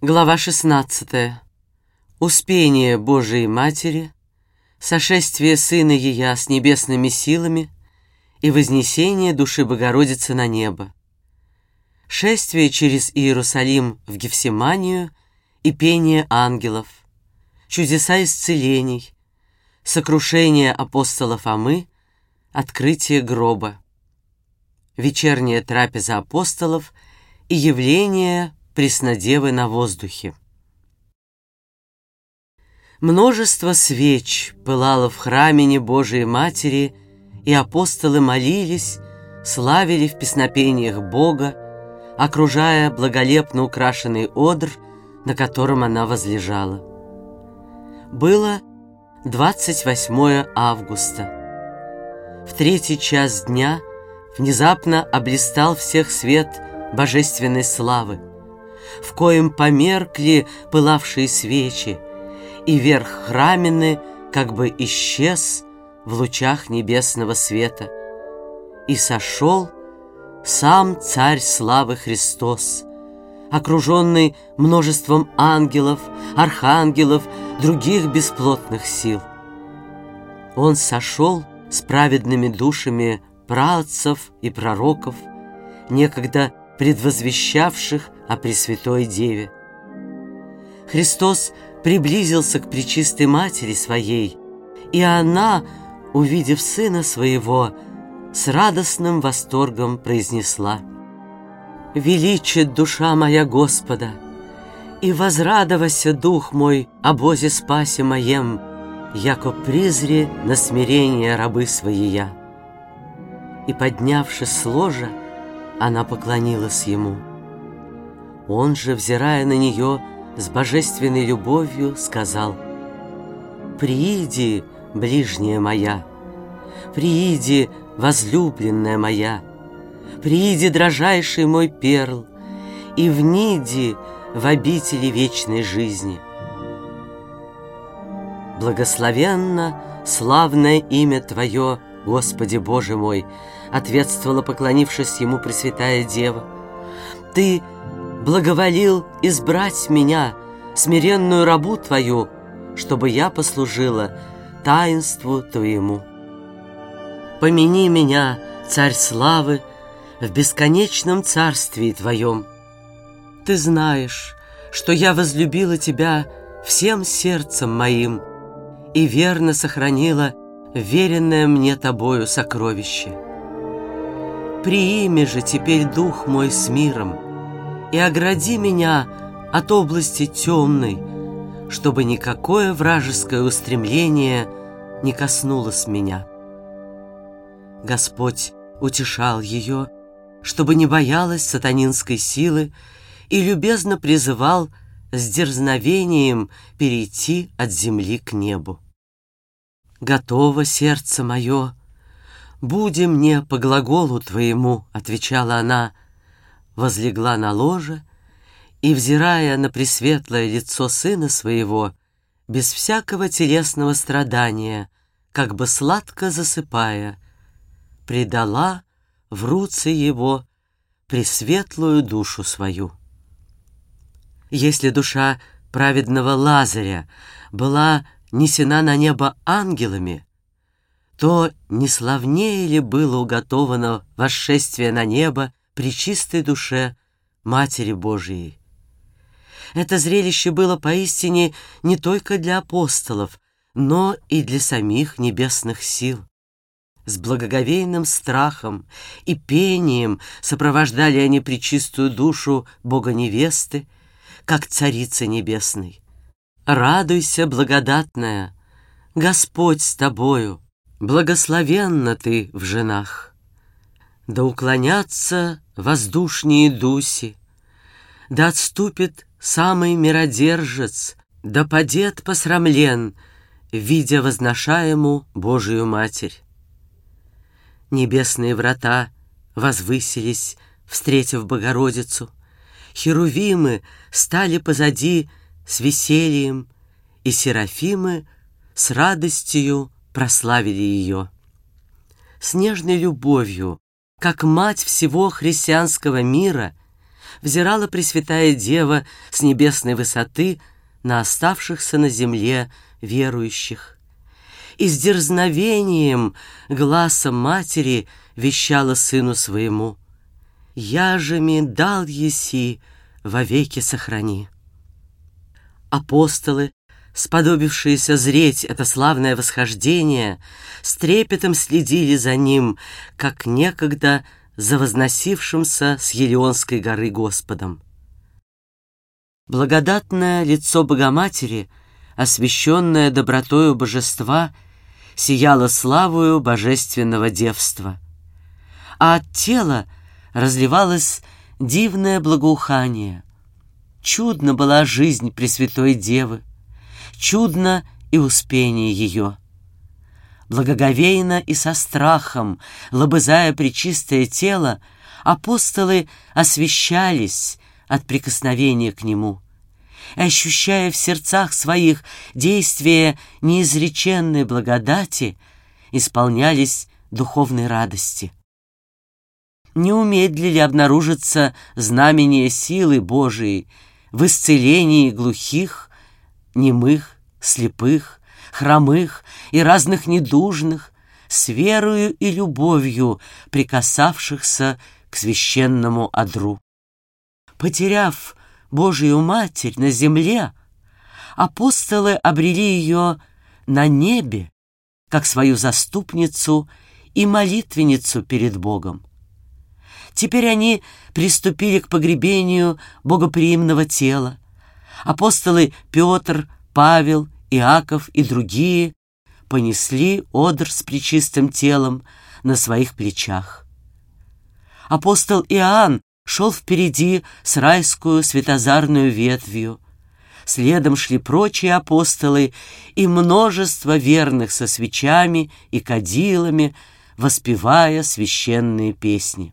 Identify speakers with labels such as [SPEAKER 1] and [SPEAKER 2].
[SPEAKER 1] Глава 16. Успение Божией Матери, сошествие Сына Ея с небесными силами и вознесение души Богородицы на небо, шествие через Иерусалим в Гефсиманию и пение ангелов, чудеса исцелений, сокрушение апостола Фомы, открытие гроба, вечерняя трапеза апостолов и явление Преснодевы на воздухе. Множество свеч пылало в храме Божией Матери, и апостолы молились, славили в песнопениях Бога, окружая благолепно украшенный одр, на котором она возлежала. Было 28 августа. В третий час дня внезапно облистал всех свет божественной славы в коем померкли пылавшие свечи, и верх храмины как бы исчез в лучах небесного света. И сошел сам Царь Славы Христос, окруженный множеством ангелов, архангелов, других бесплотных сил. Он сошел с праведными душами праотцев и пророков, некогда предвозвещавших о Пресвятой Деве. Христос приблизился к Пречистой Матери Своей, и она, увидев Сына Своего, с радостным восторгом произнесла «Величит душа моя Господа, и возрадовася дух мой о Бозе спасе моем, яко призре на смирение рабы своия». И, поднявшись с ложа, она поклонилась Ему – он же, взирая на нее с божественной любовью, сказал «Прииди, ближняя моя, прииди, возлюбленная моя, прииди, дрожайший мой перл, и вниди в обители вечной жизни». Благословенно, славное имя Твое, Господи Боже мой, ответствовала, поклонившись Ему Пресвятая Дева. Ты — благоволил избрать меня, смиренную рабу Твою, чтобы я послужила таинству Твоему. Помяни меня, Царь Славы, в бесконечном царстве Твоем. Ты знаешь, что я возлюбила Тебя всем сердцем моим и верно сохранила веренное мне Тобою сокровище. Приими же теперь дух мой с миром, и огради меня от области темной, чтобы никакое вражеское устремление не коснулось меня. Господь утешал ее, чтобы не боялась сатанинской силы и любезно призывал с дерзновением перейти от земли к небу. «Готово сердце мое, буди мне по глаголу твоему», — отвечала она, — возлегла на ложе и, взирая на пресветлое лицо сына своего, без всякого телесного страдания, как бы сладко засыпая, предала в руце его пресветлую душу свою. Если душа праведного Лазаря была несена на небо ангелами, то не славнее ли было уготовано восшествие на небо при чистой душе Матери Божией. Это зрелище было поистине не только для апостолов, но и для самих небесных сил. С благоговейным страхом и пением сопровождали они причистую душу Бога-невесты, как Царицы Небесной. «Радуйся, благодатная, Господь с тобою, благословенна ты в женах». Да уклонятся воздушнее дуси, Да отступит самый миродержец, Да падет посрамлен, Видя возношаему Божию Матерь. Небесные врата возвысились, Встретив Богородицу, Херувимы стали позади С весельем, И серафимы с радостью прославили ее. С нежной любовью как мать всего христианского мира, взирала Пресвятая Дева с небесной высоты на оставшихся на земле верующих. И с дерзновением глазом матери вещала сыну своему, «Я же ми дал еси, вовеки сохрани». Апостолы, сподобившиеся зреть это славное восхождение, с трепетом следили за ним, как некогда за возносившимся с Елеонской горы Господом. Благодатное лицо Богоматери, освященное добротою божества, сияло славою божественного девства, а от тела разливалось дивное благоухание. Чудно была жизнь Пресвятой Девы, чудно и успение ее. Благоговейно и со страхом, лобызая причистое тело, апостолы освещались, от прикосновения к нему. Ощущая в сердцах своих действия неизреченной благодати, исполнялись духовной радости. Не умедлили обнаружиться знамения силы Божией в исцелении глухих, немых, слепых, хромых и разных недужных, с верою и любовью прикасавшихся к священному одру потеряв Божию Матерь на земле, апостолы обрели ее на небе, как свою заступницу и молитвенницу перед Богом. Теперь они приступили к погребению богоприимного тела. Апостолы Петр, Павел, Иаков и другие понесли одр с причистым телом на своих плечах. Апостол Иоанн шел впереди с райскую светозарную ветвью. Следом шли прочие апостолы и множество верных со свечами и кадилами, воспевая священные песни.